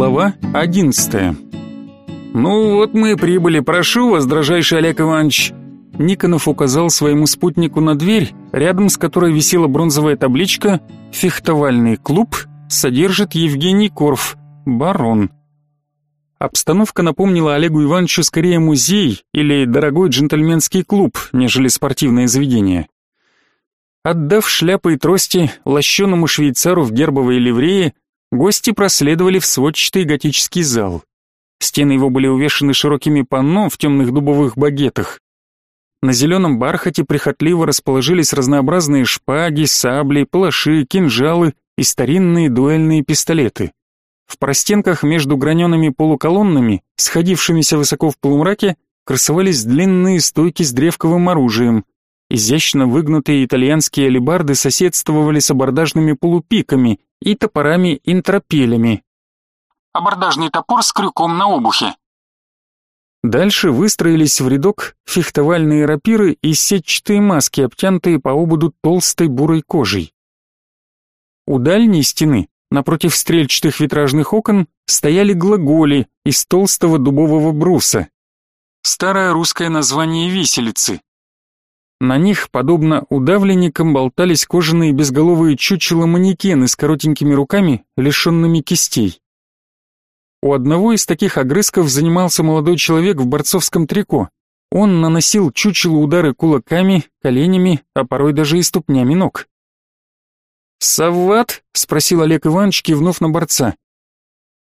Глава 11 «Ну вот мы и прибыли, прошу вас, дрожайший Олег Иванович!» Никонов указал своему спутнику на дверь, рядом с которой висела бронзовая табличка «Фехтовальный клуб содержит Евгений Корф, барон». Обстановка напомнила Олегу Ивановичу скорее музей или дорогой джентльменский клуб, нежели спортивное заведение. Отдав шляпы и трости лощеному швейцару в гербовой ливрее, Гости проследовали в сводчатый готический зал. Стены его были увешаны широкими панно в темных дубовых багетах. На зеленом бархате прихотливо расположились разнообразные шпаги, сабли, палаши, кинжалы и старинные дуэльные пистолеты. В простенках между граненными полуколоннами, сходившимися высоко в полумраке, красовались длинные стойки с древковым оружием. Изящно выгнутые итальянские алебарды соседствовали с абордажными полупиками и топорами-интропелями. Абордажный топор с крюком на обухе. Дальше выстроились в рядок фехтовальные рапиры и сетчатые маски, обтянутые по ободу толстой бурой кожей. У дальней стены, напротив стрельчатых витражных окон, стояли глаголи из толстого дубового бруса. Старое русское название виселицы. На них, подобно удавленникам, болтались кожаные безголовые чучело-манекены с коротенькими руками, лишенными кистей. У одного из таких огрызков занимался молодой человек в борцовском трико. Он наносил чучелу удары кулаками, коленями, а порой даже и ступнями ног. «Савват?» — спросил Олег Иванович, кивнув на борца.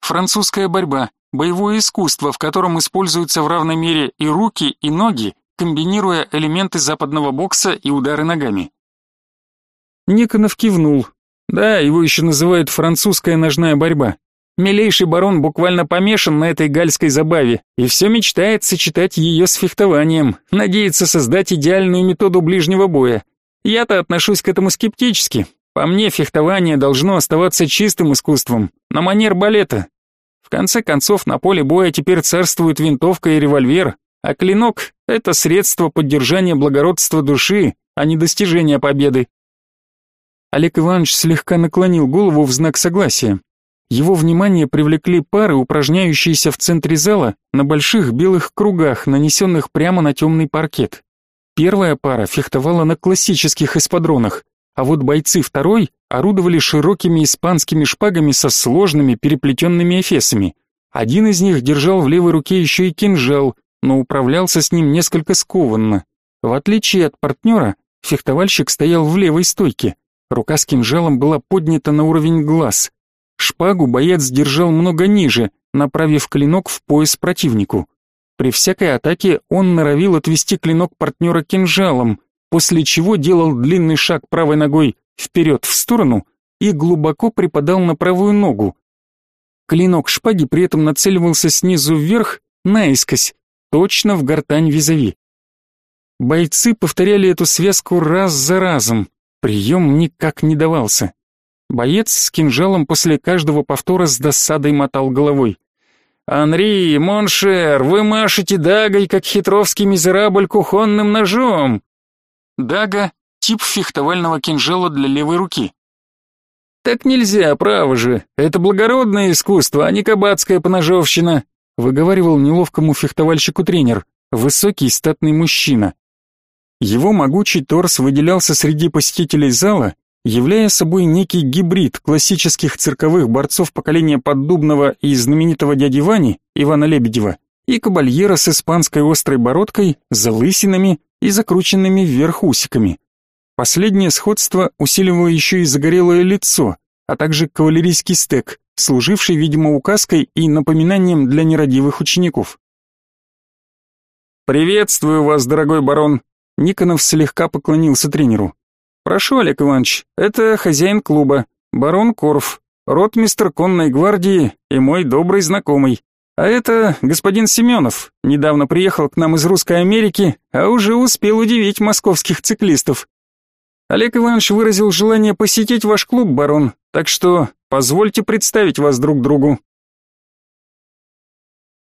«Французская борьба, боевое искусство, в котором используются в равной мере и руки, и ноги, комбинируя элементы западного бокса и удары ногами. Никонов кивнул. Да, его еще называют французская ножная борьба. Милейший барон буквально помешан на этой гальской забаве и все мечтает сочетать ее с фехтованием, надеется создать идеальную методу ближнего боя. Я-то отношусь к этому скептически. По мне, фехтование должно оставаться чистым искусством, на манер балета. В конце концов, на поле боя теперь царствуют винтовка и револьвер, а клинок — это средство поддержания благородства души, а не достижения победы. Олег Иванович слегка наклонил голову в знак согласия. Его внимание привлекли пары, упражняющиеся в центре зала на больших белых кругах, нанесенных прямо на темный паркет. Первая пара фехтовала на классических эспадронах, а вот бойцы второй орудовали широкими испанскими шпагами со сложными переплетенными эфесами. Один из них держал в левой руке еще и кинжал, но управлялся с ним несколько скованно. В отличие от партнера, фехтовальщик стоял в левой стойке. Рука с кинжалом была поднята на уровень глаз. Шпагу боец держал много ниже, направив клинок в пояс противнику. При всякой атаке он норовил отвести клинок партнера кинжалом, после чего делал длинный шаг правой ногой вперед в сторону и глубоко припадал на правую ногу. Клинок шпаги при этом нацеливался снизу вверх, наискось, точно в гортань визави. Бойцы повторяли эту связку раз за разом, прием никак не давался. Боец с кинжалом после каждого повтора с досадой мотал головой. «Анри, mon cher, вы машете дагой, как хитровский мизерабль кухонным ножом!» Дага — тип фехтовального кинжала для левой руки. «Так нельзя, право же, это благородное искусство, а не кабацкая поножовщина выговаривал неловкому фехтовальщику тренер, высокий статный мужчина. Его могучий торс выделялся среди посетителей зала, являя собой некий гибрид классических цирковых борцов поколения Поддубного и знаменитого дяди Вани, Ивана Лебедева, и кабальера с испанской острой бородкой, залысинами и закрученными вверх усиками. Последнее сходство усиливало еще и загорелое лицо, а также кавалерийский стек, служивший, видимо, указкой и напоминанием для нерадивых учеников. «Приветствую вас, дорогой барон!» Никонов слегка поклонился тренеру. «Прошу, Олег Иванович, это хозяин клуба, барон Корф, ротмистр конной гвардии и мой добрый знакомый. А это господин Семенов, недавно приехал к нам из Русской Америки, а уже успел удивить московских циклистов. Олег Иванович выразил желание посетить ваш клуб, барон, так что позвольте представить вас друг другу.